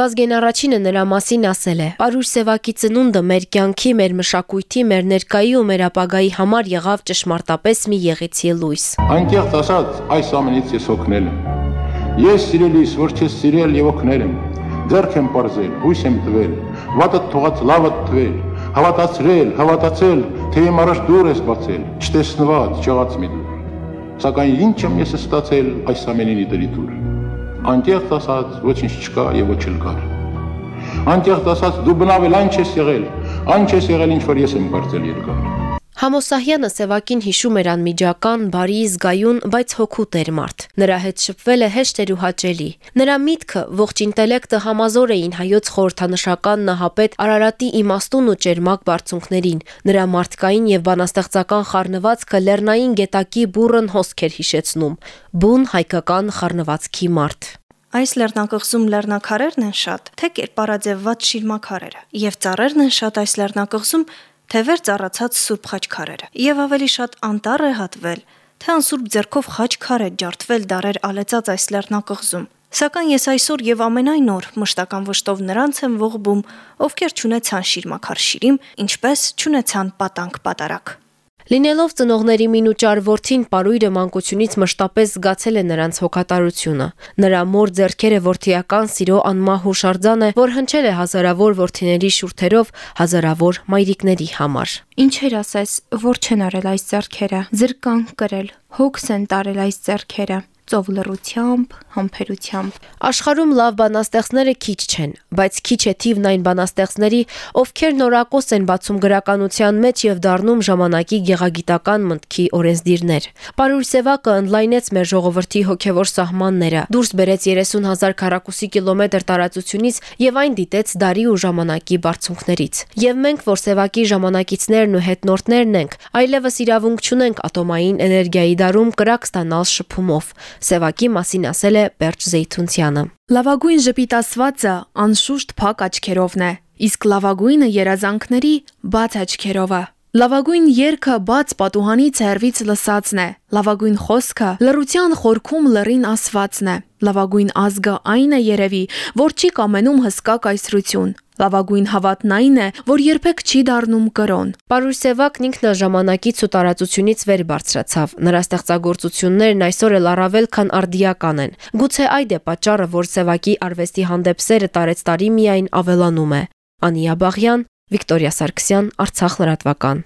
Վազգեն առաջինը նրա մասին ասել է. «Պարուր Սևակի ծնունդը մեր կյանքի, մեր մշակույթի, մեր ներկայի ու մեր ապագայի համար եղավ ճշմարտապես մի եղեցի լույս»։ Այնտեղ ասած այս ամենից ես օգնել եմ։ Ես սիրելիս, որ չես սիրել եւ օգնել եմ։ Ձերք եմ բարձել, հույս եմ տվել, վատը թողած լավը տվել, հավատացրել, հավատացել, թե իմ առաջ դուր ես բացել, չտեսնված, չեղած մի դուր։ Սակայն ինչ եմ ես ստացել այս ամենին դրիտուր։ Անտեղ ասած ոչինչ չկա եւ ոչ էլ կար։ Անտեղ ասած դու բնավել այն չես եղել, այն չես եղել ինչ որ ես եմ բարձել երկար։ Համոսահյանը Սևակին հիշում էր անմիջական, բարի, զգայուն, բայց հոգուտ էր մարդ։ Նրա հետ շփվելը հեշտ էր ու հաճելի։ Նրա միտքը, ողջ ինտելեկտը համազոր էին հայոց խորհրդանշական նահապետ Արարատի իմաստուն ու ճերմակ բարձունքներին։ Նրա մարդկային եւ բանաստեղծական խառնվածքը լեռնային գետակի բուրըն հոսք էր հիշեցնում։ Բուն հայկական խառնվածքի մարդ։ Այս լեռնակղզում լեռնակարերն են շատ, թե կերպարաձևված շիրմաքարերը, եւ ծառերն են շատ այս լեռնակղզում, թե վեր ծառացած սուրբ խաչքարերը։ Եվ ավելի շատ անտառ է հատվել, թե անսուրբ ձեռքով խաչքար է ջարդվել դարեր ալեցած այս լեռնակղզում։ Սակայն ես այսօր եւ ամենայն օր մշտական վշտով նրանց եմ ողբում, ովքեր ճանաչան շիրմաքար շիրիմ, ինչպես ճանաչան պատանք պատարակ։ Լինելով ծնողների մինուճար որդին Պարույրը մանկությունից մշտապես զգացել է նրանց հոգատարությունը։ Նրա մոր ձեռքերը որդիական սիրո անմահ հուշարձան է, որ հնչել է հազարավոր որդիների շուրթերով հազարավոր մայրիկների համար։ Ինչեր ասես, որ չեն արել այս ձեռքերը, զրկան կրել, հոգս են տարել այս ձեռքերը ծով լռությամբ, համբերությամբ։ Աշխարհում լավ բանաստեղծները քիչ չեն, բայց քիչ է թիվն այն բանաստեղծների, ովքեր նորակոս են բացում գրականության մեջ եւ դառնում ժամանակի գեղագիտական մտքի օրենսդիրներ։ Պարուր Սևակը ընդլայնեց մեր ժողովրդի հոգեվոր սահմանները, դուրս բերեց 30000 քառակուսի կիլոմետր տարածությունից եւ այն դիտեց դարի ու ժամանակի բարձունքներից։ Եվ մենք, որ Սևակի ժամանակիցներն ու հետնորդներն ենք, այլևս իրավունք չունենք ատոմային էներգիայի դարում կրակ ստանալ շփումով։ Սևակի մասին ասել է Պերճ Զեյթունցյանը։ Լավագույն ժպիտասվածը անշուշտ փակ աչքերովն է, իսկ լավագույնը երազանքների բաց աչքերովը։ Լավագույն երգը բաց պատուհանից հերվից լսածն է։ Լավագույն խոսքը լրության խորքում լրին ասվածն է։ Լավագույն ազգը այն է երևի, որ չի կամենում հսկա կայսրություն։ Լավագույն հավատն այն է, որ երբեք չի դառնում կրոն։ Պարուր Սևակն ինքն ժամանակից ու տարածությունից վեր բարձրացավ։ Նրա ստեղծագործություններն այսօր էլ առավել քան արդիական են։ Գուցե այդ է պատճառը, որ Սևակի արվեստի հանդեպ սերը տարեց տարի միայն ավելանում է։ Անիա Բաղյան, Վիկտորիա Սարգսյան, Արցախ լրատվական։